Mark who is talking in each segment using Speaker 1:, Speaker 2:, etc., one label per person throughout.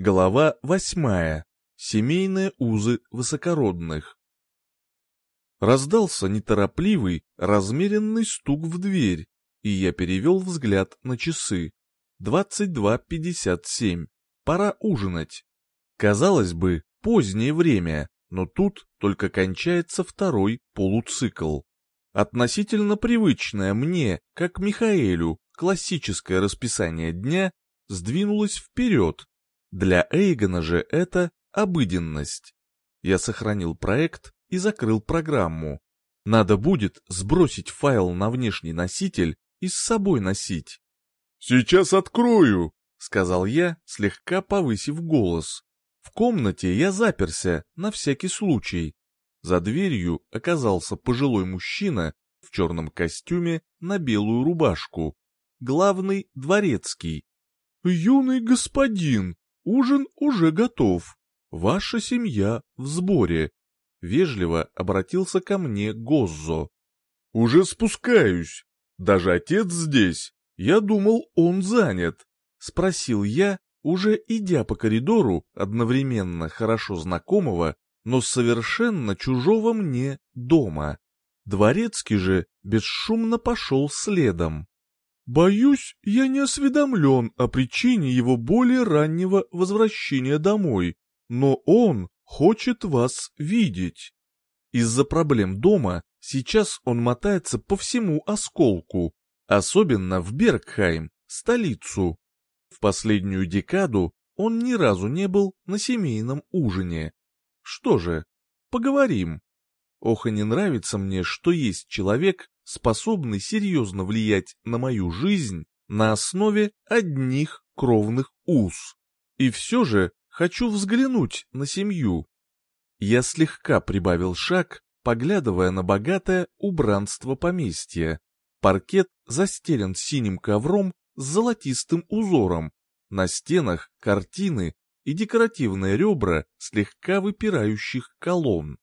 Speaker 1: Глава восьмая. Семейные узы высокородных. Раздался неторопливый, размеренный стук в дверь, и я перевел взгляд на часы. 22.57. Пора ужинать. Казалось бы, позднее время, но тут только кончается второй полуцикл. Относительно привычное мне, как Михаэлю, классическое расписание дня сдвинулось вперед. Для Эйгона же это обыденность. Я сохранил проект и закрыл программу. Надо будет сбросить файл на внешний носитель и с собой носить.
Speaker 2: «Сейчас открою», —
Speaker 1: сказал я, слегка повысив голос. В комнате я заперся, на всякий случай. За дверью оказался пожилой мужчина в черном костюме на белую рубашку. Главный дворецкий. «Юный господин, ужин уже готов. Ваша семья в сборе», — вежливо обратился ко мне Гоззо.
Speaker 2: «Уже спускаюсь. Даже отец здесь. Я думал, он занят», —
Speaker 1: спросил я, уже идя по коридору одновременно хорошо знакомого, но совершенно чужого мне дома. Дворецкий же бесшумно пошел следом. «Боюсь, я не осведомлен о причине его более раннего возвращения домой, но он хочет вас видеть. Из-за проблем дома сейчас он мотается по всему осколку, особенно в Бергхайм, столицу. В последнюю декаду он ни разу не был на семейном ужине. Что же, поговорим. Ох, и не нравится мне, что есть человек, способный серьезно влиять на мою жизнь на основе одних кровных уз. И все же хочу взглянуть на семью. Я слегка прибавил шаг, поглядывая на богатое убранство поместья. Паркет застелен синим ковром с золотистым узором. На стенах картины и декоративные ребра слегка выпирающих колонн.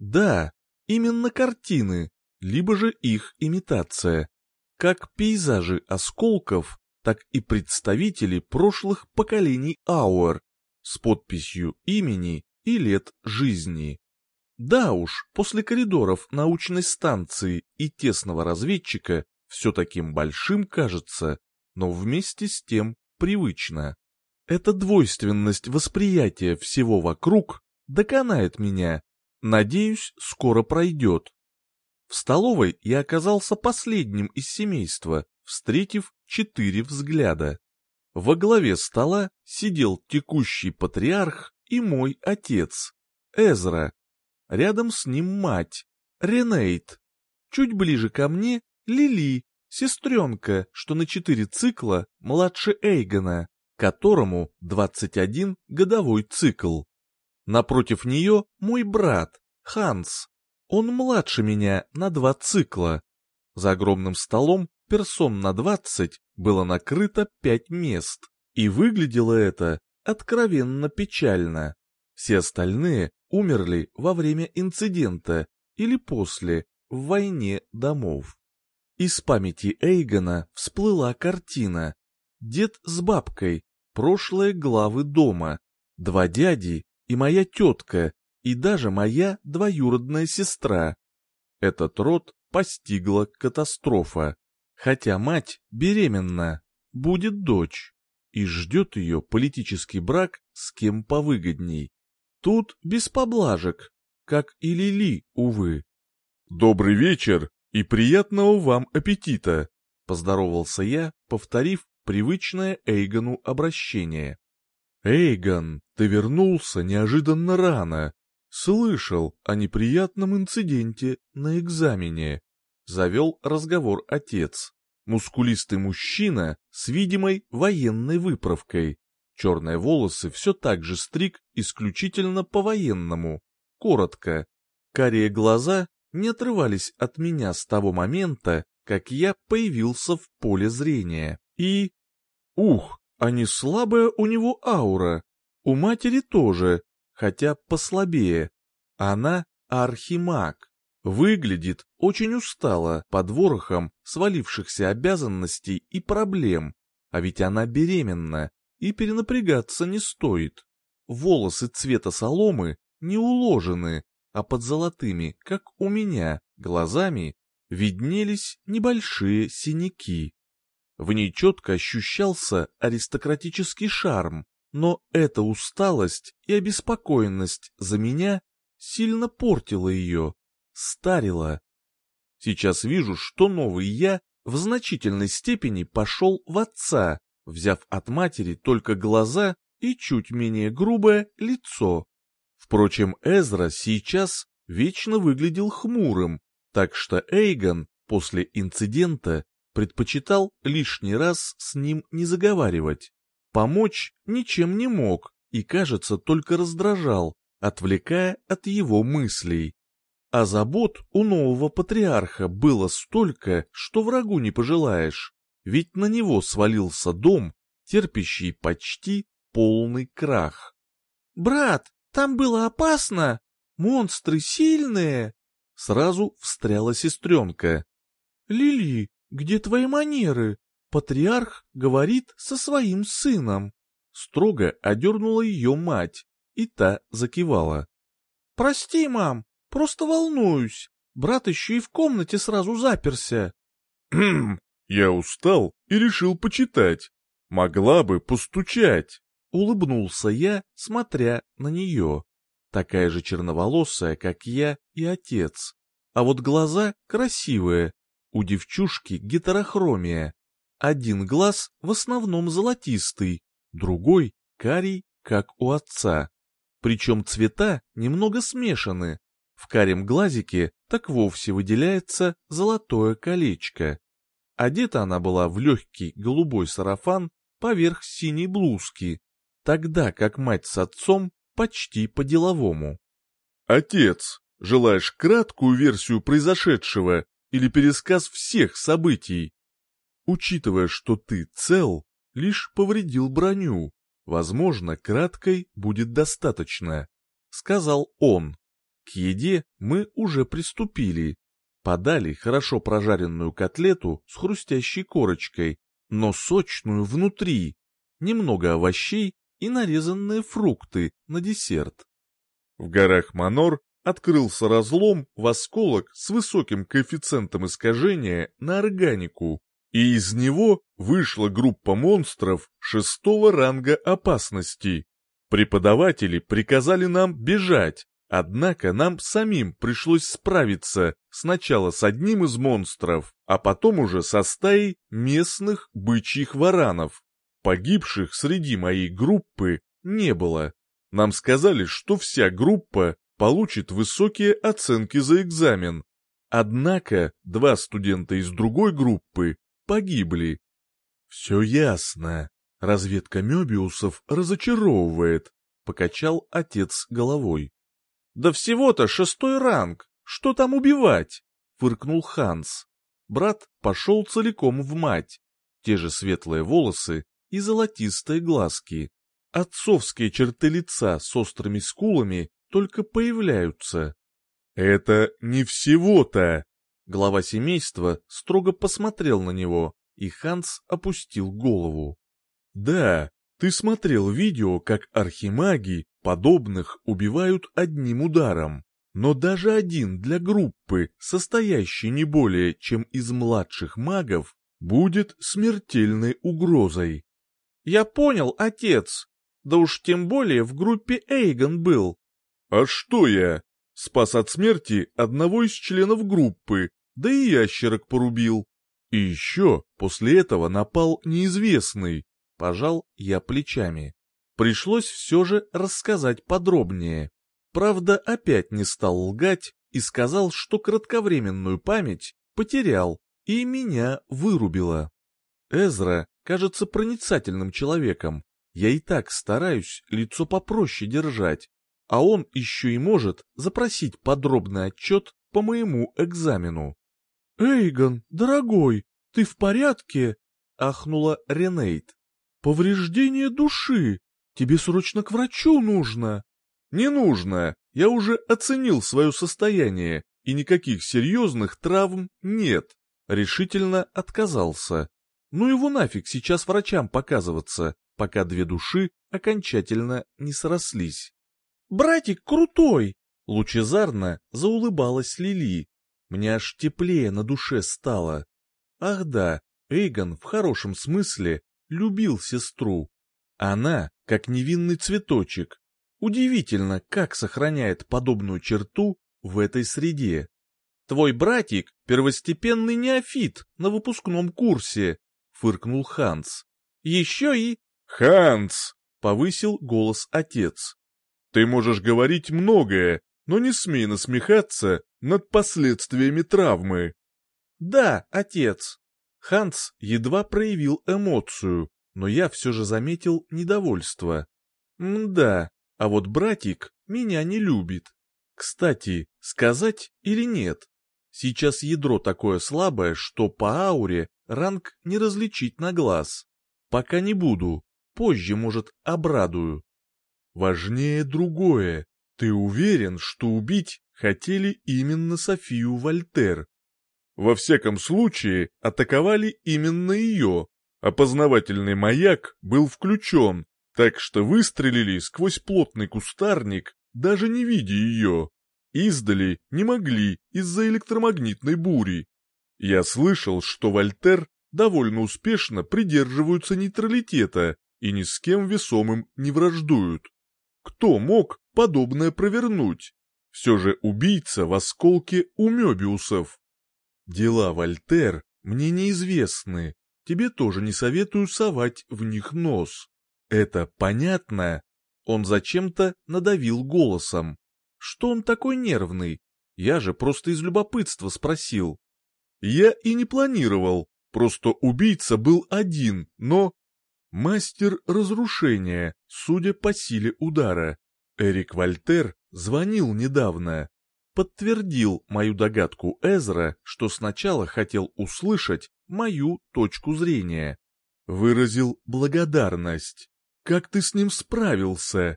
Speaker 1: Да, именно картины, либо же их имитация. Как пейзажи осколков, так и представители прошлых поколений Ауэр с подписью имени и лет жизни. Да уж, после коридоров научной станции и тесного разведчика все таким большим кажется, но вместе с тем привычно. Эта двойственность восприятия всего вокруг доконает меня. Надеюсь, скоро пройдет. В столовой я оказался последним из семейства, встретив четыре взгляда. Во главе стола сидел текущий патриарх и мой отец, Эзра. Рядом с ним мать, Ренейт. Чуть ближе ко мне Лили, сестренка, что на четыре цикла младше Эйгона, которому 21 годовой цикл. Напротив нее мой брат, Ханс. Он младше меня на два цикла. За огромным столом персон на двадцать было накрыто пять мест, и выглядело это откровенно печально. Все остальные умерли во время инцидента или после, в войне домов. Из памяти Эйгона всплыла картина. Дед с бабкой, прошлые главы дома, два дяди и моя тетка, и даже моя двоюродная сестра. Этот род постигла катастрофа. Хотя мать беременна, будет дочь, и ждет ее политический брак с кем повыгодней. Тут без поблажек, как и Лили, увы.
Speaker 2: «Добрый вечер и приятного вам аппетита!»
Speaker 1: — поздоровался я, повторив привычное Эйгону обращение. «Эйгон, ты вернулся неожиданно рано. Слышал о неприятном инциденте на экзамене. Завел разговор отец. Мускулистый мужчина с видимой военной выправкой. Черные волосы все так же стриг исключительно по-военному. Коротко. Карие глаза не отрывались от меня с того момента, как я появился в поле зрения. И... Ух, а не слабая у него аура. У матери тоже, хотя послабее. Она архимаг. Выглядит очень устало под ворохом свалившихся обязанностей и проблем, а ведь она беременна, и перенапрягаться не стоит. Волосы цвета соломы не уложены, а под золотыми, как у меня, глазами виднелись небольшие синяки. В ней четко ощущался аристократический шарм, но эта усталость и обеспокоенность за меня сильно портила ее, старила. Сейчас вижу, что новый я в значительной степени пошел в отца, взяв от матери только глаза и чуть менее грубое лицо. Впрочем, Эзра сейчас вечно выглядел хмурым, так что Эйгон после инцидента предпочитал лишний раз с ним не заговаривать. Помочь ничем не мог и, кажется, только раздражал, отвлекая от его мыслей. А забот у нового патриарха было столько, что врагу не пожелаешь, ведь на него свалился дом, терпящий почти полный крах. «Брат, там было опасно! Монстры сильные!» Сразу встряла сестренка. «Лили, где твои манеры? Патриарх говорит со своим сыном». Строго одернула ее мать, и та закивала. «Прости, мам, просто волнуюсь. Брат еще и в комнате сразу заперся».
Speaker 2: «Хм, я устал и решил почитать. Могла бы постучать».
Speaker 1: Улыбнулся я, смотря на нее такая же черноволосая, как я и отец. А вот глаза красивые, у девчушки гетерохромия. Один глаз в основном золотистый, другой карий, как у отца. Причем цвета немного смешаны. В карем глазике так вовсе выделяется золотое колечко. Одета она была в легкий голубой сарафан поверх синей блузки, тогда как мать с отцом почти по-деловому.
Speaker 2: «Отец, желаешь краткую версию произошедшего или пересказ всех событий? Учитывая, что ты цел, лишь повредил броню, возможно, краткой будет достаточно», — сказал он. К еде мы уже приступили. Подали хорошо прожаренную котлету с хрустящей корочкой, но сочную внутри, немного овощей и нарезанные фрукты на десерт. В горах Манор открылся разлом в осколок с высоким коэффициентом искажения на органику, и из него вышла группа монстров шестого ранга опасности. Преподаватели приказали нам бежать, однако нам самим пришлось справиться сначала с одним из монстров, а потом уже со стаей местных бычьих варанов. Погибших среди моей группы не было. Нам сказали, что вся группа получит высокие оценки за экзамен. Однако два студента из другой группы погибли. Все ясно. Разведка Мёбиусов разочаровывает, покачал отец головой. Да всего-то шестой ранг, что там убивать? фыркнул Ханс. Брат пошел целиком в мать. Те же светлые волосы, и золотистые глазки. Отцовские черты лица с острыми скулами только появляются. «Это не всего-то!» Глава семейства строго посмотрел на него, и Ханс опустил голову. «Да, ты смотрел видео, как архимаги подобных убивают одним ударом, но даже один для группы, состоящей не более чем из младших магов, будет смертельной угрозой. Я понял, отец. Да уж тем более в группе Эйгон был. А что я? Спас от смерти одного из членов группы, да и ящерок порубил. И еще после этого напал неизвестный. Пожал я плечами. Пришлось все же рассказать подробнее. Правда, опять не стал лгать и сказал, что кратковременную память потерял и меня вырубило. Эзра кажется проницательным человеком. Я и так стараюсь лицо попроще держать, а он еще и может запросить подробный отчет по моему экзамену. «Эйгон, дорогой, ты в порядке?» — ахнула Ренейт. «Повреждение души. Тебе срочно к врачу нужно». «Не нужно. Я уже оценил свое состояние, и никаких серьезных травм нет». Решительно отказался. Ну его нафиг сейчас врачам показываться,
Speaker 1: пока две души окончательно не срослись. «Братик крутой!» — лучезарно заулыбалась Лили. Мне аж теплее на душе стало. Ах да, Эйгон в хорошем смысле любил сестру. Она, как невинный цветочек. Удивительно, как сохраняет подобную черту в этой среде. Твой братик — первостепенный неофит на выпускном курсе, — фыркнул Ханс. Еще и...
Speaker 2: Ханс!
Speaker 1: — повысил голос отец.
Speaker 2: Ты можешь говорить многое, но не смей насмехаться над последствиями травмы.
Speaker 1: Да, отец. Ханс едва проявил эмоцию, но я все же заметил недовольство. Мда, а вот братик меня не любит. Кстати, сказать или нет? Сейчас ядро такое слабое, что по ауре ранг не различить на глаз. Пока не буду, позже, может, обрадую.
Speaker 2: Важнее другое. Ты уверен, что убить хотели именно Софию Вольтер? Во всяком случае, атаковали именно ее. Опознавательный маяк был включен, так что выстрелили сквозь плотный кустарник, даже не видя ее. Издали не могли из-за электромагнитной бури. Я слышал, что Вольтер довольно успешно придерживаются нейтралитета и ни с кем весомым не враждуют. Кто мог подобное провернуть? Все же убийца в осколке у Мёбиусов. Дела Вольтер мне неизвестны, тебе тоже не советую совать в них нос. Это понятно? Он зачем-то надавил голосом. Что он такой нервный? Я же просто из любопытства спросил. Я и не планировал, просто убийца был один, но... Мастер разрушения, судя по силе удара. Эрик Вольтер звонил недавно подтвердил мою догадку Эзра, что сначала хотел услышать мою точку зрения. Выразил благодарность. «Как ты с ним справился?»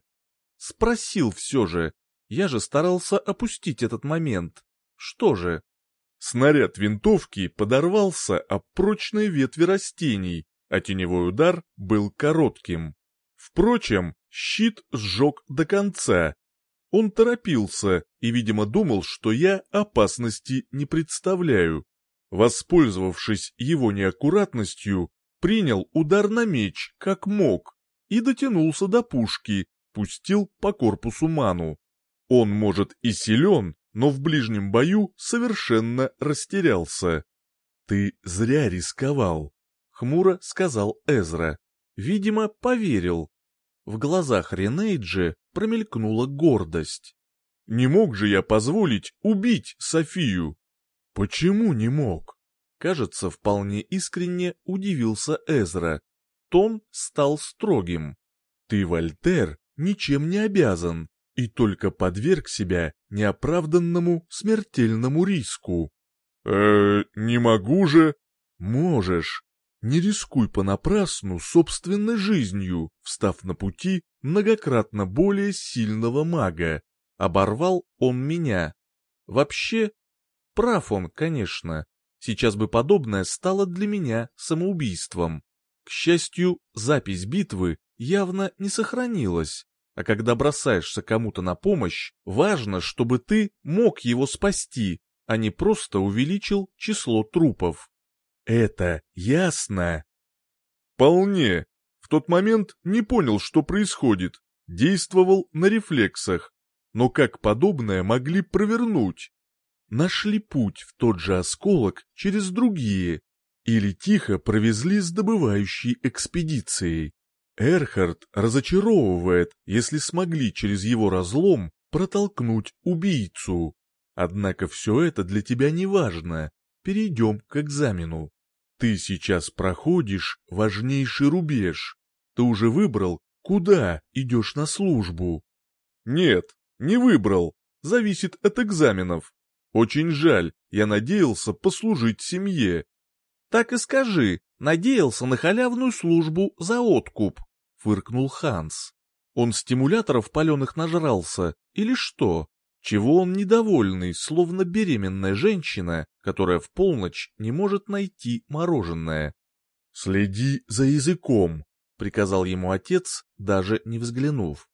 Speaker 2: Спросил все же. Я же старался опустить этот момент. Что же? Снаряд винтовки подорвался об прочной ветви растений, а теневой удар был коротким. Впрочем, щит сжег до конца, он торопился и, видимо, думал, что я опасности не представляю. Воспользовавшись его неаккуратностью, принял удар на меч, как мог, и дотянулся до пушки, пустил по корпусу ману. Он, может, и силен, но в ближнем бою совершенно растерялся. «Ты зря рисковал», — хмуро сказал Эзра. Видимо, поверил. В глазах Ренейджи промелькнула гордость. «Не мог же я позволить убить Софию?» «Почему не мог?» Кажется, вполне искренне удивился Эзра. Тон стал строгим. «Ты, Вольтер, ничем не обязан и только подверг себя неоправданному смертельному риску». «Э, не могу же...»
Speaker 1: «Можешь. Не рискуй понапрасну собственной жизнью, встав на пути многократно более сильного мага. Оборвал он меня. Вообще, прав он, конечно. Сейчас бы подобное стало для меня самоубийством. К счастью, запись битвы явно не сохранилась. А когда бросаешься кому-то на помощь, важно, чтобы ты мог его спасти, а не просто увеличил число трупов. Это ясно?
Speaker 2: Вполне. В тот момент не понял, что происходит. Действовал на рефлексах. Но как подобное могли провернуть?
Speaker 1: Нашли путь в тот же осколок через другие. Или тихо провезли с добывающей экспедицией. Эрхард разочаровывает, если смогли через его разлом протолкнуть убийцу. Однако все это для тебя не важно. Перейдем к экзамену. Ты сейчас проходишь важнейший рубеж. Ты уже выбрал, куда идешь на службу?
Speaker 2: Нет, не выбрал. Зависит от экзаменов. Очень жаль, я надеялся послужить семье.
Speaker 1: Так и скажи, надеялся на халявную службу за откуп, фыркнул Ханс. Он стимуляторов паленых нажрался, или что? Чего он недовольный, словно беременная женщина, которая в полночь не может найти мороженое?
Speaker 2: Следи за языком.
Speaker 1: — приказал ему отец, даже не взглянув.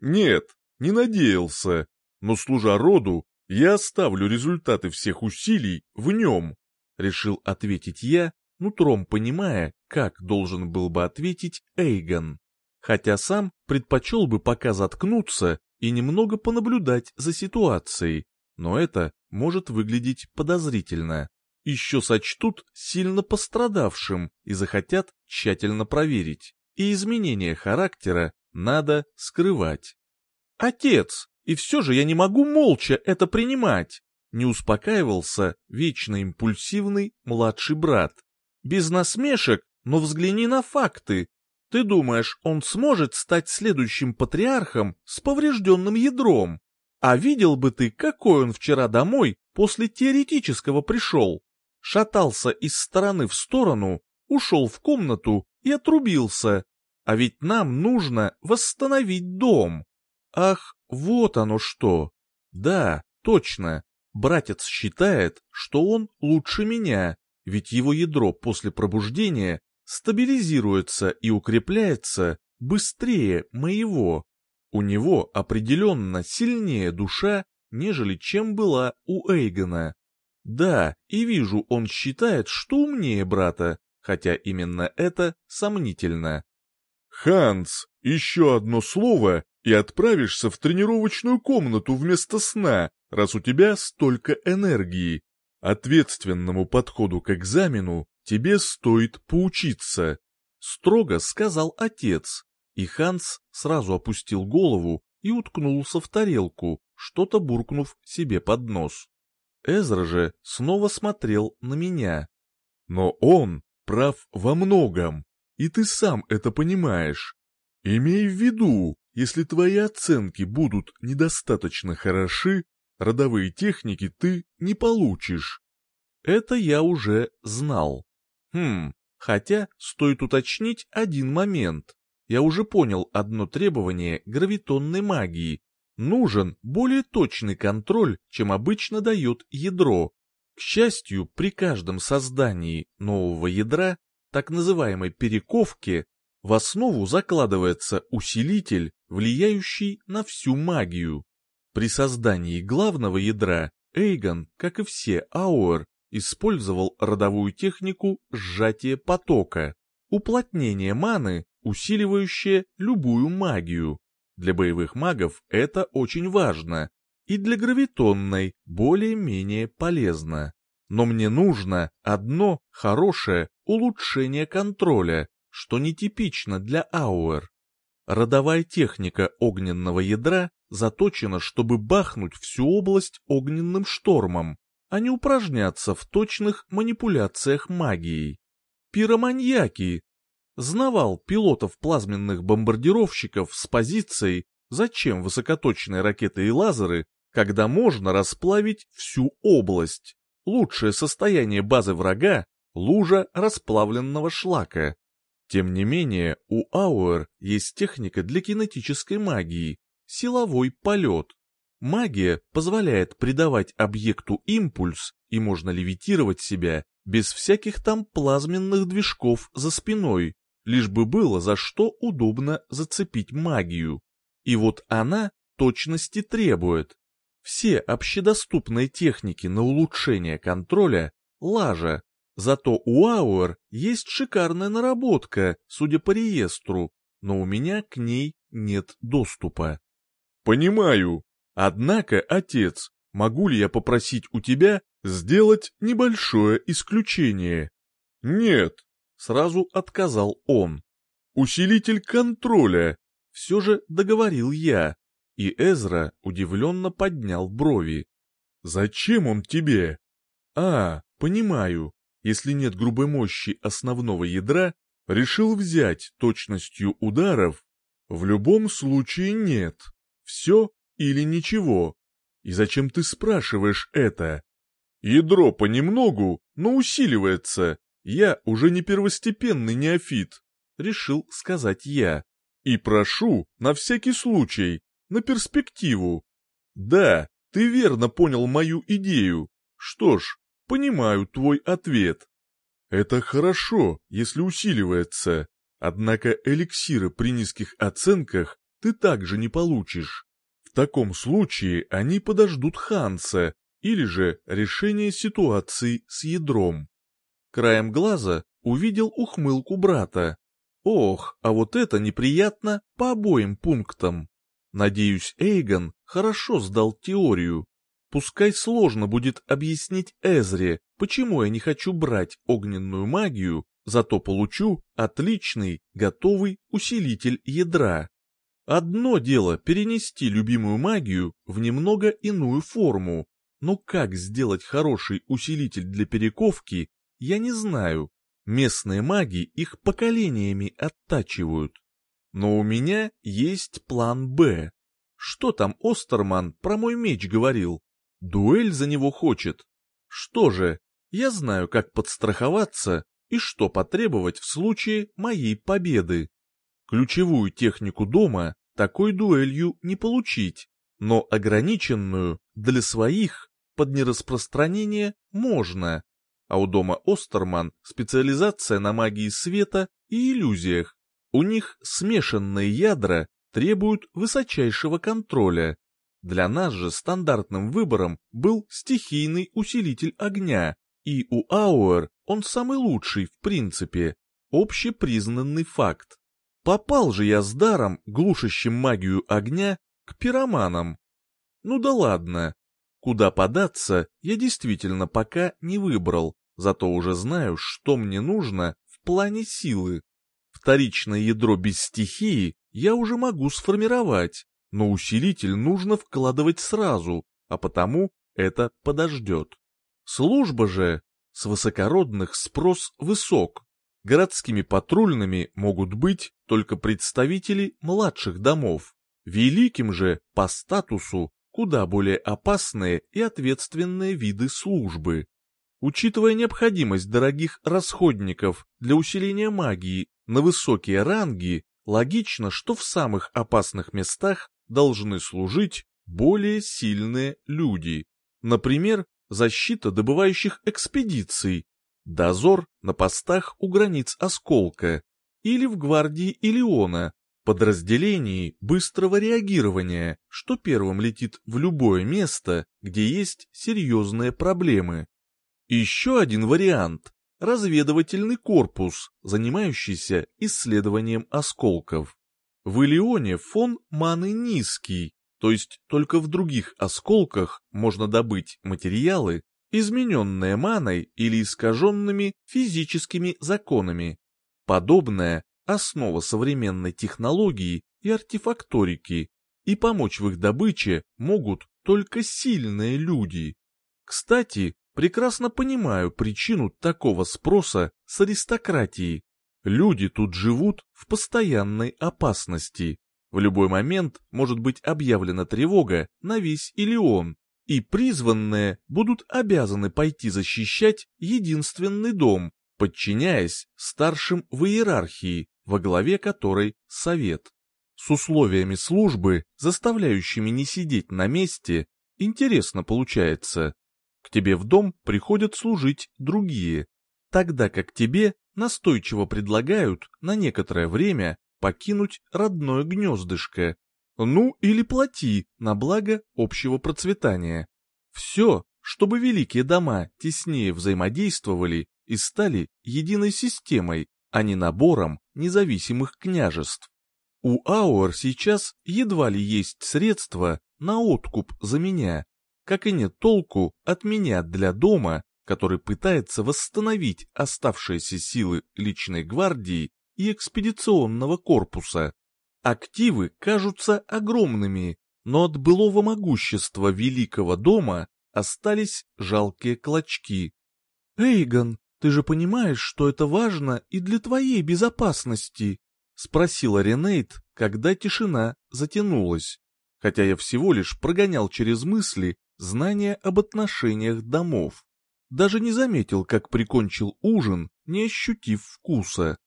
Speaker 2: «Нет, не надеялся, но, служа роду, я оставлю результаты всех усилий в нем», — решил ответить я, нутром понимая, как должен был бы ответить Эйгон. Хотя сам предпочел бы пока заткнуться и немного понаблюдать за ситуацией, но это может выглядеть подозрительно. Еще сочтут сильно пострадавшим и захотят тщательно проверить. И изменение характера надо скрывать. «Отец, и все же я не могу молча это принимать!» Не успокаивался вечно импульсивный младший брат. «Без насмешек, но взгляни на факты. Ты думаешь, он сможет стать следующим патриархом с поврежденным ядром? А видел бы ты, какой он вчера домой после теоретического пришел? Шатался из стороны в сторону, ушел в комнату и отрубился. А ведь нам нужно восстановить дом. Ах, вот оно что. Да, точно. Братец считает, что он лучше меня, ведь его ядро после пробуждения стабилизируется и укрепляется быстрее моего. У него определенно сильнее душа, нежели чем была у Эйгона. Да, и вижу, он считает, что умнее брата, хотя именно это сомнительно. «Ханс, еще одно слово, и отправишься в тренировочную комнату вместо сна, раз у тебя столько энергии. Ответственному подходу к экзамену тебе стоит поучиться», — строго сказал отец, и Ханс сразу опустил голову и уткнулся в тарелку, что-то буркнув себе под нос. Эзра же снова смотрел на меня. «Но он прав во многом, и ты сам это понимаешь. Имей в виду, если твои оценки будут недостаточно хороши, родовые техники ты не получишь». Это я уже знал. Хм, хотя стоит уточнить один момент. Я уже понял одно требование гравитонной магии. Нужен более точный контроль, чем обычно дает ядро. К счастью, при каждом создании нового ядра, так называемой перековке, в основу закладывается усилитель, влияющий на всю магию. При создании главного ядра Эйгон, как и все Ауэр, использовал родовую технику сжатия потока, уплотнение маны, усиливающее любую магию. Для боевых магов это очень важно, и для гравитонной более-менее полезно. Но мне нужно одно хорошее улучшение контроля, что нетипично для Ауэр. Родовая техника огненного ядра заточена, чтобы бахнуть всю область огненным штормом, а не упражняться в точных манипуляциях магией. Пироманьяки! Знавал пилотов плазменных бомбардировщиков с позицией, зачем высокоточные ракеты и лазеры, когда можно расплавить всю область. Лучшее состояние базы врага — лужа расплавленного шлака. Тем не менее, у Ауэр есть техника для кинетической магии — силовой полет. Магия позволяет придавать объекту импульс, и можно левитировать себя без всяких там плазменных движков за спиной, лишь бы было за что удобно зацепить магию. И вот она точности требует. Все общедоступные техники на улучшение контроля – лажа. Зато у Ауэр есть шикарная наработка, судя по реестру, но у меня к ней нет доступа. «Понимаю», Однако, отец, могу ли я попросить у тебя сделать небольшое исключение? Нет, сразу отказал он. Усилитель контроля. Все же договорил я, и Эзра удивленно поднял брови. Зачем он тебе? А, понимаю, если нет грубой мощи основного ядра, решил взять точностью ударов? В любом случае нет. Все или ничего? И зачем ты спрашиваешь это? Ядро понемногу, но усиливается. Я уже не первостепенный неофит, решил сказать я. И прошу, на всякий случай, на перспективу. Да, ты верно понял мою идею. Что ж, понимаю твой ответ. Это хорошо, если усиливается. Однако эликсиры при низких оценках ты также не получишь. В таком случае они подождут Ханса или же решение ситуации с ядром.
Speaker 1: Краем глаза увидел ухмылку брата. Ох, а вот это неприятно по обоим пунктам. Надеюсь, Эйгон хорошо сдал теорию. Пускай сложно будет объяснить Эзре, почему я не хочу брать огненную магию, зато получу отличный, готовый усилитель ядра. Одно дело перенести любимую магию в немного иную форму, но как сделать хороший усилитель для перековки, я не знаю. Местные маги их поколениями оттачивают. Но у меня есть план «Б». Что там Остерман про мой меч говорил? Дуэль за него хочет. Что же, я знаю, как подстраховаться и что потребовать в случае моей победы. Ключевую технику дома такой дуэлью не получить, но ограниченную для своих под нераспространение можно. А у дома Остерман специализация на магии света и иллюзиях. У них смешанные ядра требуют высочайшего контроля. Для нас же стандартным выбором был стихийный усилитель огня, и у Ауэр он самый лучший в принципе, общепризнанный факт. Попал же я с даром, глушащим магию огня, к пироманам. Ну да ладно. Куда податься, я действительно пока не выбрал, зато уже знаю, что мне нужно в плане силы. Вторичное ядро без стихии я уже могу сформировать, но усилитель нужно вкладывать сразу, а потому это подождет. Служба же, с высокородных спрос высок. Городскими патрульными могут быть только представители младших домов. Великим же по статусу куда более опасные и ответственные виды службы. Учитывая необходимость дорогих расходников для усиления магии на высокие ранги, логично, что в самых опасных местах должны служить более сильные люди. Например, защита добывающих экспедиций, дозор на постах у границ Осколка или в гвардии Илиона, подразделении быстрого реагирования, что первым летит в любое место, где есть серьезные проблемы. Еще один вариант – разведывательный корпус, занимающийся исследованием осколков. В Илионе фон маны низкий, то есть только в других осколках можно добыть материалы, измененные маной или искаженными физическими законами. Подобное – основа современной технологии и артефакторики, и помочь в их добыче могут только сильные люди. Кстати, прекрасно понимаю причину такого спроса с аристократии. Люди тут живут в постоянной опасности. В любой момент может быть объявлена тревога на весь Илион, и призванные будут обязаны пойти защищать единственный дом, подчиняясь старшим в иерархии, во главе которой совет. С условиями службы, заставляющими не сидеть на месте, интересно получается. К тебе в дом приходят служить другие, тогда как тебе настойчиво предлагают на некоторое время покинуть родное гнездышко. Ну или плати на благо общего процветания. Все, чтобы великие дома теснее взаимодействовали и стали единой системой, а не набором независимых княжеств. У Ауэр сейчас едва ли есть средства на откуп за меня, как и нет толку от меня для дома, который пытается восстановить оставшиеся силы личной гвардии и экспедиционного корпуса. Активы кажутся огромными, но от былого могущества Великого дома остались жалкие клочки. «Эйгон, ты же понимаешь, что это важно и для твоей безопасности?» — спросила Ренейт, когда тишина затянулась, хотя я всего лишь прогонял через мысли знания об отношениях домов. Даже не заметил, как прикончил ужин, не ощутив вкуса.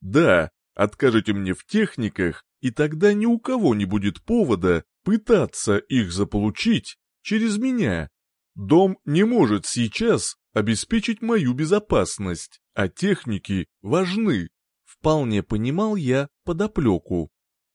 Speaker 2: Да, откажете мне в техниках, и тогда ни у кого не будет повода пытаться их заполучить через меня. Дом не может сейчас обеспечить мою безопасность, а техники важны.
Speaker 1: Вполне понимал я подоплеку.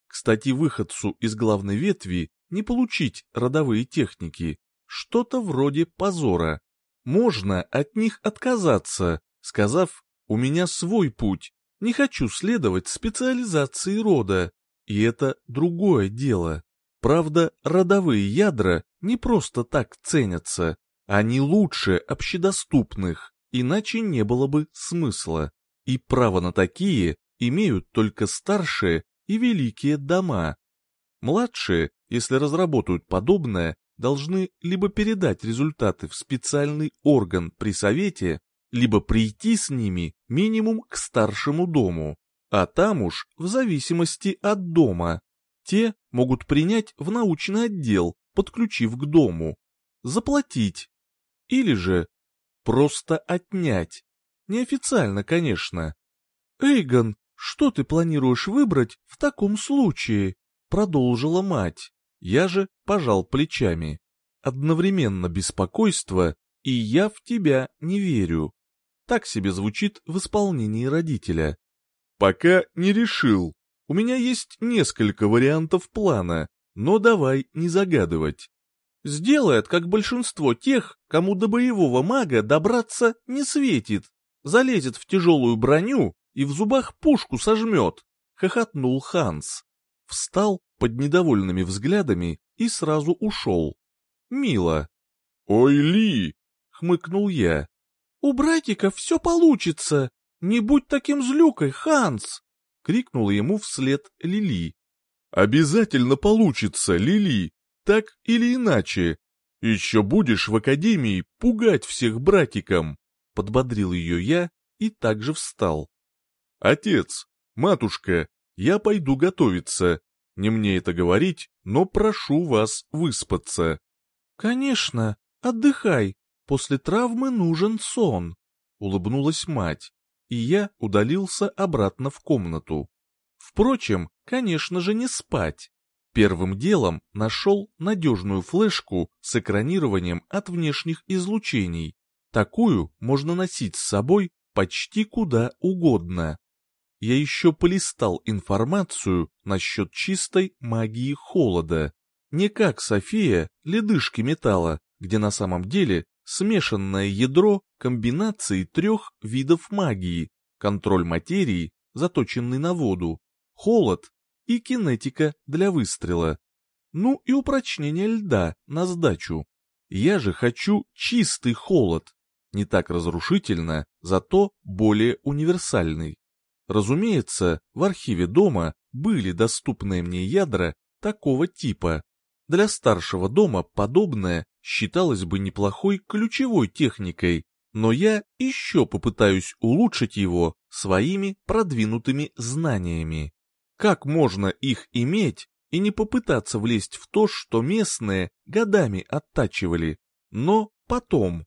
Speaker 1: Кстати, выходцу из главной ветви не получить родовые техники. Что-то вроде позора. Можно от них отказаться, сказав «у меня свой путь, не хочу следовать специализации рода». И это другое дело. Правда, родовые ядра не просто так ценятся. Они лучше общедоступных, иначе не было бы смысла. И право на такие имеют только старшие и великие дома. Младшие, если разработают подобное, должны либо передать результаты в специальный орган при совете, либо прийти с ними минимум к старшему дому, а там уж в зависимости от дома. Те могут принять в научный отдел, подключив к дому, заплатить, или же просто отнять. Неофициально, конечно. Эйгон, что ты планируешь выбрать в таком случае? Продолжила мать. Я же пожал плечами. Одновременно беспокойство и я в тебя не верю. Так себе звучит в исполнении родителя. Пока не решил. У меня есть несколько вариантов плана, но давай не загадывать. Сделает, как большинство тех, кому до боевого мага добраться не светит. Залезет в тяжелую броню и в зубах пушку сожмет, — хохотнул Ханс. Встал под недовольными взглядами и сразу ушел. Мило. «Ой, Ли!» — хмыкнул я. «У братика все получится! Не будь таким злюкой, Ханс!» — крикнула ему вслед Лили. «Обязательно получится, Лили, так или иначе. Еще будешь в академии пугать всех братиком!» — подбодрил ее я и также встал. «Отец, матушка, я пойду готовиться. Не мне это говорить, но прошу вас выспаться». «Конечно, отдыхай. После травмы нужен сон», — улыбнулась мать, и я удалился обратно в комнату. Впрочем, конечно же, не спать. Первым делом нашел надежную флешку с экранированием от внешних излучений. Такую можно носить с собой почти куда угодно я еще полистал информацию насчет чистой магии холода. Не как София ледышки металла, где на самом деле смешанное ядро комбинации трех видов магии, контроль материи, заточенный на воду, холод и кинетика для выстрела. Ну и упрочнение льда на сдачу. Я же хочу чистый холод, не так разрушительно, зато более универсальный. Разумеется, в архиве дома были доступные мне ядра такого типа. Для старшего дома подобное считалось бы неплохой ключевой техникой, но я еще попытаюсь улучшить его своими продвинутыми знаниями. Как можно их иметь и не попытаться влезть в то, что местные годами оттачивали, но потом.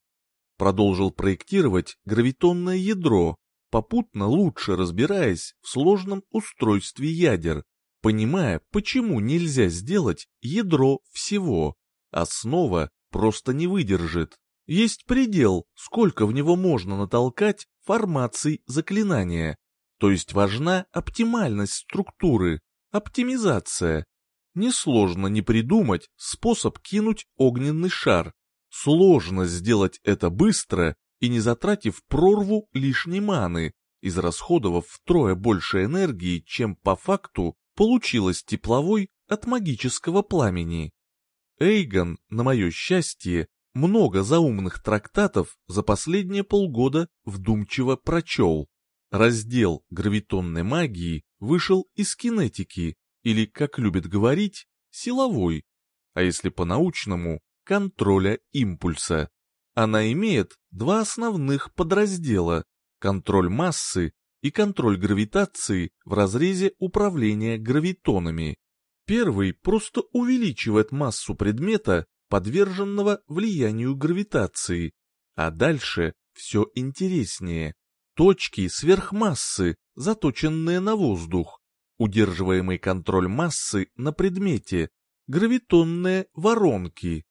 Speaker 1: Продолжил проектировать гравитонное ядро, попутно лучше разбираясь в сложном устройстве ядер, понимая, почему нельзя сделать ядро всего. Основа просто не выдержит. Есть предел, сколько в него можно натолкать формаций заклинания. То есть важна оптимальность структуры, оптимизация. Несложно не придумать способ кинуть огненный шар. Сложно сделать это быстро и не затратив прорву лишней маны, израсходовав втрое больше энергии, чем по факту получилось тепловой от магического пламени. Эйгон, на мое счастье, много заумных трактатов за последние полгода вдумчиво прочел. Раздел гравитонной магии вышел из кинетики, или, как любят говорить, силовой, а если по-научному, контроля импульса. Она имеет два основных подраздела – контроль массы и контроль гравитации в разрезе управления гравитонами. Первый просто увеличивает массу предмета, подверженного влиянию гравитации, а дальше все интереснее. Точки сверхмассы, заточенные на воздух, удерживаемый контроль массы на предмете, гравитонные воронки.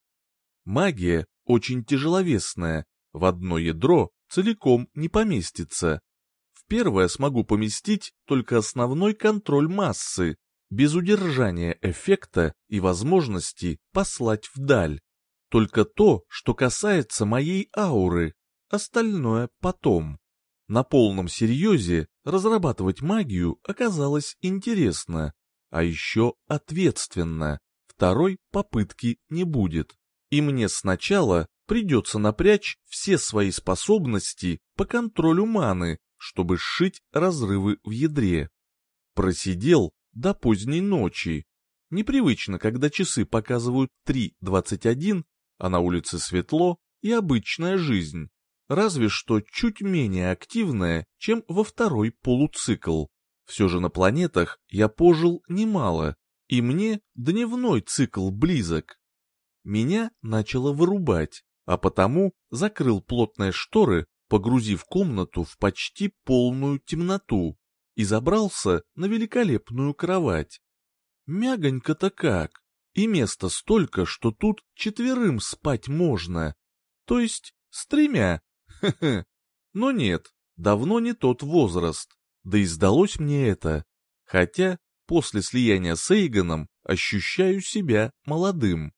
Speaker 1: Магия очень тяжеловесная, в одно ядро целиком не поместится. В первое смогу поместить только основной контроль массы, без удержания эффекта и возможности послать вдаль. Только то, что касается моей ауры, остальное потом. На полном серьезе разрабатывать магию оказалось интересно, а еще ответственно. Второй попытки не будет. И мне сначала придется напрячь все свои способности по контролю маны, чтобы сшить разрывы в ядре. Просидел до поздней ночи. Непривычно, когда часы показывают 3.21, а на улице светло и обычная жизнь. Разве что чуть менее активная, чем во второй полуцикл. Все же на планетах я пожил немало, и мне дневной цикл близок. Меня начало вырубать, а потому закрыл плотные шторы, погрузив комнату в почти полную темноту и забрался на великолепную кровать. Мягонько-то как, и места столько, что тут четверым спать можно, то есть с тремя, хе-хе. Но нет, давно не тот возраст, да и сдалось мне это, хотя после слияния с Эйгоном ощущаю себя молодым.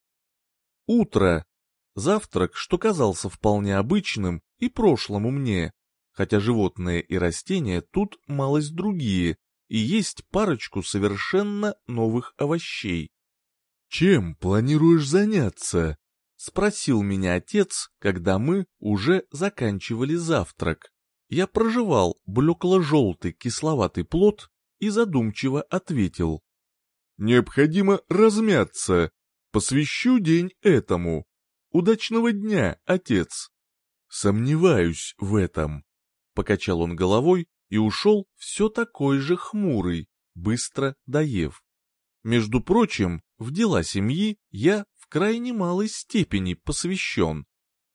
Speaker 1: Утро. Завтрак, что казался вполне обычным и прошлому мне, хотя животные и растения тут малость другие, и есть парочку совершенно новых овощей.
Speaker 2: «Чем планируешь заняться?»
Speaker 1: — спросил меня отец, когда мы уже заканчивали завтрак. Я прожевал блекло-желтый кисловатый плод и задумчиво ответил.
Speaker 2: «Необходимо размяться. Посвящу день этому. Удачного дня, отец!» «Сомневаюсь в этом», Покачал он головой и ушел все такой же хмурый, быстро доев.
Speaker 1: Между прочим, в дела семьи я в крайне малой степени посвящен.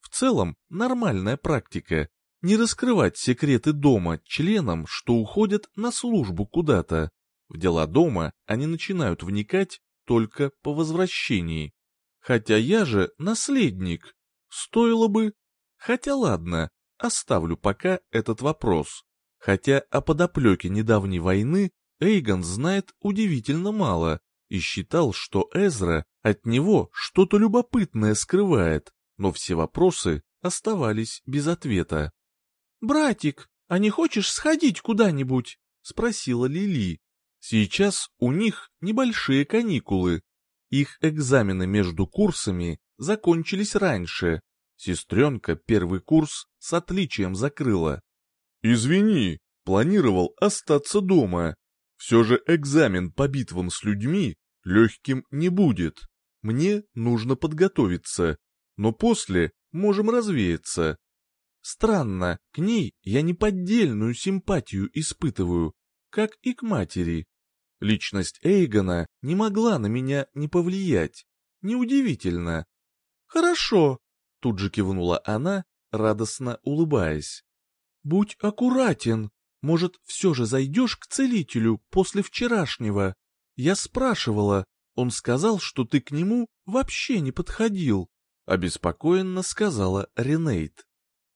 Speaker 1: В целом, нормальная практика. Не раскрывать секреты дома членам, что уходят на службу куда-то. В дела дома они начинают вникать только по возвращении. Хотя я же наследник. Стоило бы... Хотя ладно, Оставлю пока этот вопрос. Хотя о подоплеке недавней войны Эйгон знает удивительно мало и считал, что Эзра от него что-то любопытное скрывает, но все вопросы оставались без ответа. «Братик, а не хочешь сходить куда-нибудь?» — спросила Лили. Сейчас у них небольшие каникулы. Их экзамены между курсами закончились раньше, Сестренка первый курс с отличием закрыла.
Speaker 2: «Извини, планировал остаться дома. Все же экзамен по битвам с людьми легким не будет. Мне нужно подготовиться, но после можем развеяться».
Speaker 1: Странно, к ней я неподдельную симпатию испытываю, как и к матери. Личность Эйгона не могла на меня не повлиять. Неудивительно. «Хорошо», Тут же кивнула она, радостно улыбаясь. «Будь аккуратен. Может, все же зайдешь к целителю после вчерашнего? Я спрашивала. Он сказал, что ты к нему вообще не подходил», — обеспокоенно сказала Ренейт.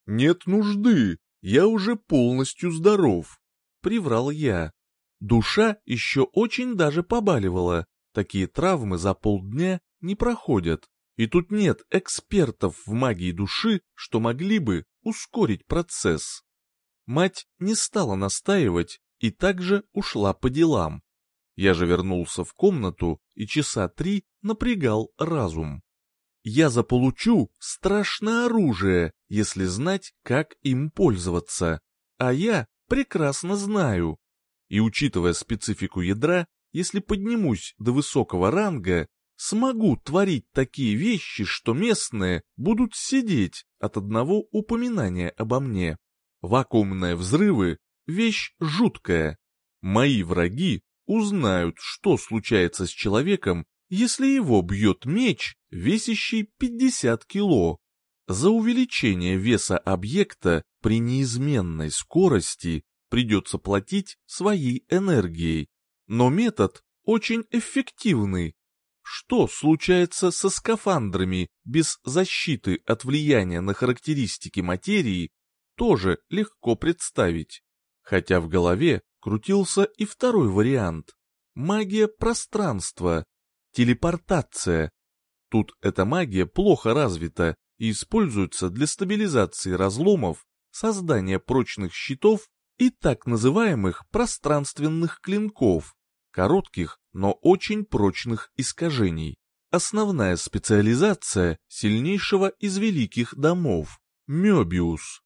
Speaker 2: «Нет нужды. Я уже полностью здоров», —
Speaker 1: приврал я. Душа еще очень даже побаливала. Такие травмы за полдня не проходят. И тут нет экспертов в магии души, что могли бы ускорить процесс. Мать не стала настаивать и также ушла по делам. Я же вернулся в комнату и часа три напрягал разум. Я заполучу страшное оружие, если знать, как им пользоваться. А я прекрасно знаю. И учитывая специфику ядра, если поднимусь до высокого ранга, смогу творить такие вещи, что местные будут сидеть от одного упоминания обо мне. Вакуумные взрывы — вещь жуткая. Мои враги узнают, что случается с человеком, если его бьет меч, весящий 50 кило. За увеличение веса объекта при неизменной скорости придется платить своей энергией. Но метод очень эффективный, что случается со скафандрами без защиты от влияния на характеристики материи, тоже легко представить. хотя в голове крутился и второй вариант. Магия пространства, телепортация. Тут эта магия плохо развита и используется для стабилизации разломов, создания прочных щитов и так называемых пространственных клинков, коротких, но очень прочных искажений. Основная специализация сильнейшего из великих домов – Мёбиус.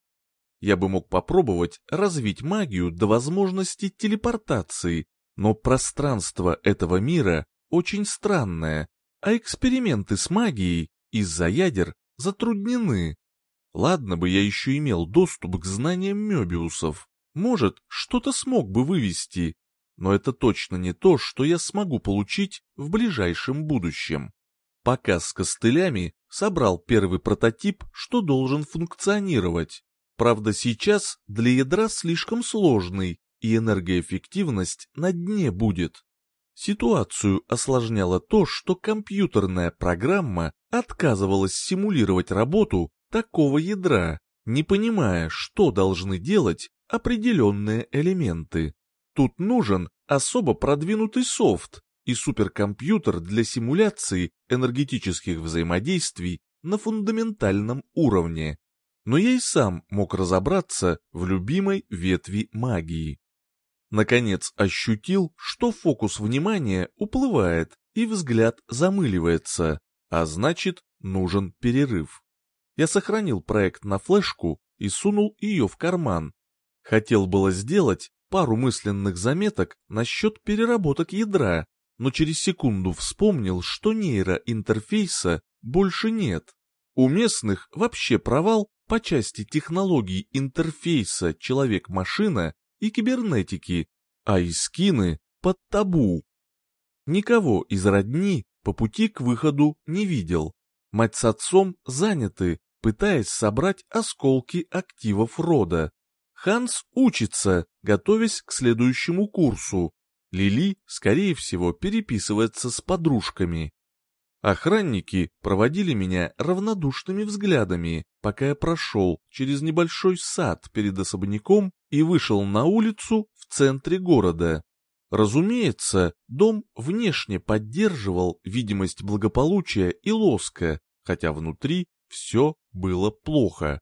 Speaker 1: Я бы мог попробовать развить магию до возможности телепортации, но пространство этого мира очень странное, а эксперименты с магией из-за ядер затруднены. Ладно бы я еще имел доступ к знаниям Мёбиусов, может, что-то смог бы вывести, но это точно не то, что я смогу получить в ближайшем будущем. Пока с костылями собрал первый прототип, что должен функционировать. Правда, сейчас для ядра слишком сложный, и энергоэффективность на дне будет. Ситуацию осложняло то, что компьютерная программа отказывалась симулировать работу такого ядра, не понимая, что должны делать определенные элементы. Тут нужен особо продвинутый софт и суперкомпьютер для симуляции энергетических взаимодействий на фундаментальном уровне. Но я и сам мог разобраться в любимой ветви магии. Наконец ощутил, что фокус внимания уплывает и взгляд замыливается, а значит, нужен перерыв. Я сохранил проект на флешку и сунул ее в карман. Хотел было сделать пару мысленных заметок насчет переработок ядра, но через секунду вспомнил, что нейроинтерфейса больше нет. У местных вообще провал по части технологий интерфейса человек-машина и кибернетики, а искины под табу. Никого из родни по пути к выходу не видел. Мать с отцом заняты, пытаясь собрать осколки активов рода. Ханс учится, готовясь к следующему курсу. Лили, скорее всего, переписывается с подружками. Охранники проводили меня равнодушными взглядами, пока я прошел через небольшой сад перед особняком и вышел на улицу в центре города. Разумеется, дом внешне поддерживал видимость благополучия и лоска, хотя внутри все было плохо.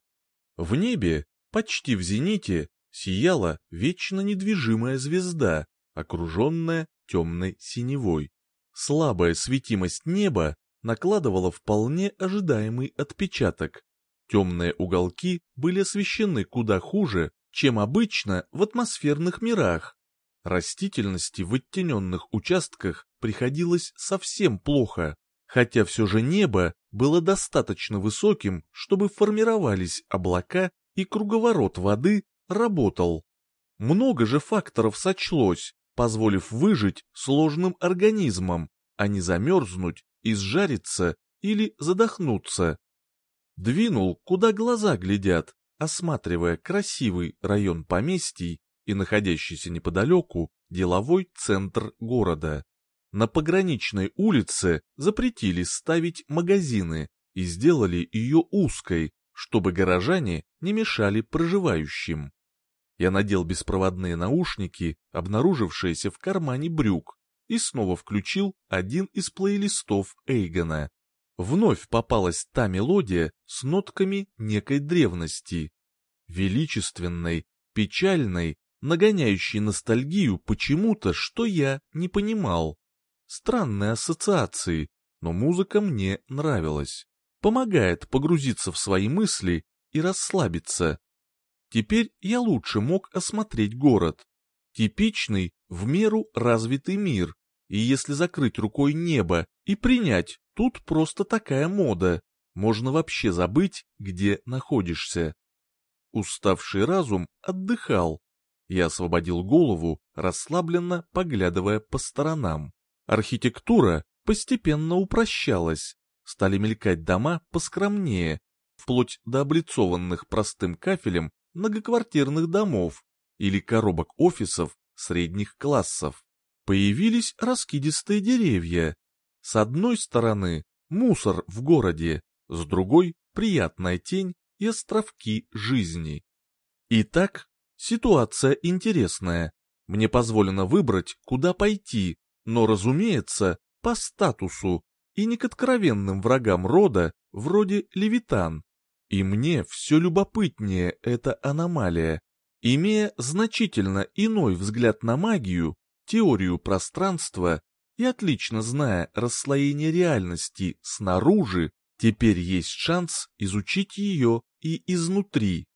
Speaker 1: В небе Почти в зените сияла вечно недвижимая звезда, окруженная темной синевой. Слабая светимость неба накладывала вполне ожидаемый отпечаток. Темные уголки были освещены куда хуже, чем обычно в атмосферных мирах. Растительности в оттененных участках приходилось совсем плохо, хотя все же небо было достаточно высоким, чтобы формировались облака и круговорот воды работал. Много же факторов сочлось, позволив выжить сложным организмам, а не замерзнуть, изжариться или задохнуться. Двинул, куда глаза глядят, осматривая красивый район поместий и находящийся неподалеку деловой центр города. На пограничной улице запретили ставить магазины и сделали ее узкой, чтобы горожане не мешали проживающим. Я надел беспроводные наушники, обнаружившиеся в кармане брюк, и снова включил один из плейлистов Эйгона. Вновь попалась та мелодия с нотками некой древности. Величественной, печальной, нагоняющей ностальгию почему-то, что я не понимал. Странные ассоциации, но музыка мне нравилась помогает погрузиться в свои мысли и расслабиться. Теперь я лучше мог осмотреть город. Типичный, в меру развитый мир, и если закрыть рукой небо и принять, тут просто такая мода, можно вообще забыть, где находишься. Уставший разум отдыхал. Я освободил голову, расслабленно поглядывая по сторонам. Архитектура постепенно упрощалась, стали мелькать дома поскромнее, вплоть до облицованных простым кафелем многоквартирных домов или коробок офисов средних классов. Появились раскидистые деревья. С одной стороны мусор в городе, с другой приятная тень и островки жизни. Итак, Ситуация интересная. Мне позволено выбрать, куда пойти, но, разумеется, по статусу и не к откровенным врагам рода, вроде Левитан. И мне все любопытнее эта аномалия. Имея значительно иной взгляд на магию, теорию пространства и отлично зная расслоение реальности снаружи, теперь есть шанс изучить ее и изнутри.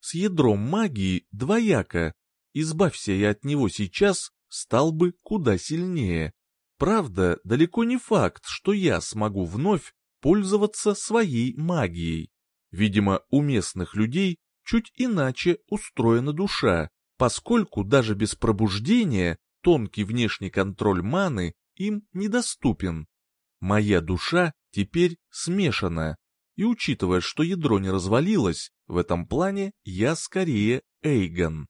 Speaker 1: С ядром магии двояко. Избавься я от него сейчас, стал бы куда сильнее. Правда, далеко не факт, что я смогу вновь пользоваться своей магией. Видимо, у местных людей чуть иначе устроена душа, поскольку даже без пробуждения тонкий внешний контроль маны им недоступен. Моя душа теперь смешана, и учитывая, что ядро не развалилось, в этом плане я скорее Эйгон.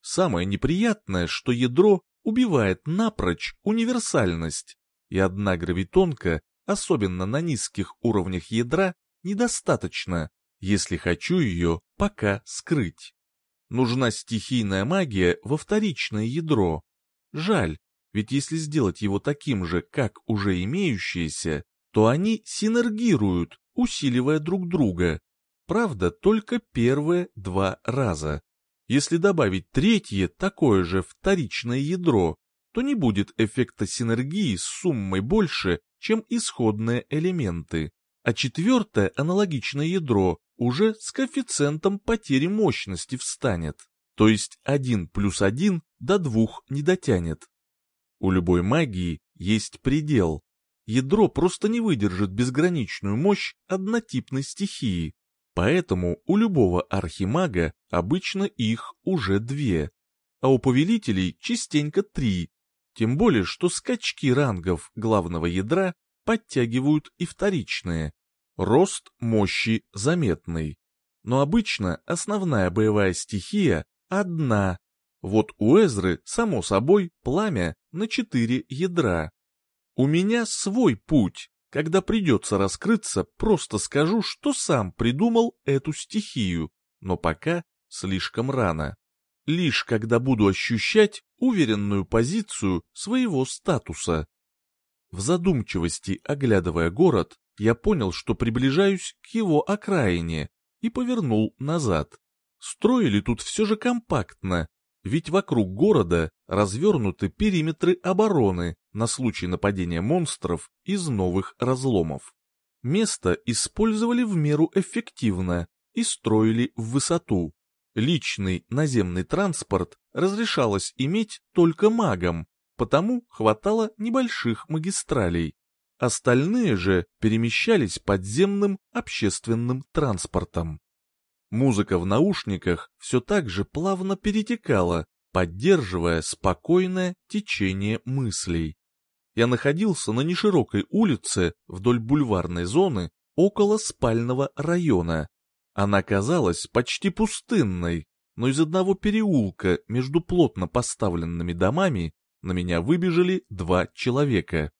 Speaker 1: Самое неприятное, что ядро убивает напрочь универсальность, и одна гравитонка, особенно на низких уровнях ядра, недостаточно, если хочу ее пока скрыть. Нужна стихийная магия во вторичное ядро. Жаль, ведь если сделать его таким же, как уже имеющиеся, то они синергируют, усиливая друг друга. Правда, только первые два раза. Если добавить третье, такое же вторичное ядро, то не будет эффекта синергии с суммой больше, чем исходные элементы. А четвертое аналогичное ядро уже с коэффициентом потери мощности встанет. То есть 1 плюс 1 до 2 не дотянет. У любой магии есть предел. Ядро просто не выдержит безграничную мощь однотипной стихии. Поэтому у любого архимага обычно их уже две, а у повелителей частенько три, тем более что скачки рангов главного ядра подтягивают и вторичные. Рост мощи заметный. Но обычно основная боевая стихия одна. Вот у Эзры, само собой, пламя на четыре ядра. У меня свой путь, когда придется раскрыться, просто скажу, что сам придумал эту стихию, но пока слишком рано. Лишь когда буду ощущать уверенную позицию своего статуса. В задумчивости, оглядывая город, я понял, что приближаюсь к его окраине, и повернул назад. Строили тут все же компактно, ведь вокруг города развернуты периметры обороны на случай нападения монстров из новых разломов. Место использовали в меру эффективно и строили в высоту. Личный наземный транспорт разрешалось иметь только магам, потому хватало небольших магистралей. Остальные же перемещались подземным общественным транспортом. Музыка в наушниках все так же плавно перетекала, поддерживая спокойное течение мыслей. Я находился на неширокой улице вдоль бульварной зоны около спального района. Она казалась почти пустынной, но из одного переулка между плотно поставленными домами на меня выбежали два человека.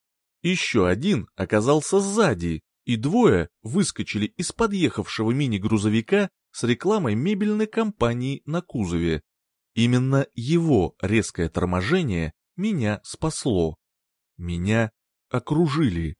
Speaker 1: Еще один оказался сзади, и двое выскочили из подъехавшего мини-грузовика с рекламой мебельной компании на кузове. Именно его резкое торможение меня спасло. Меня окружили.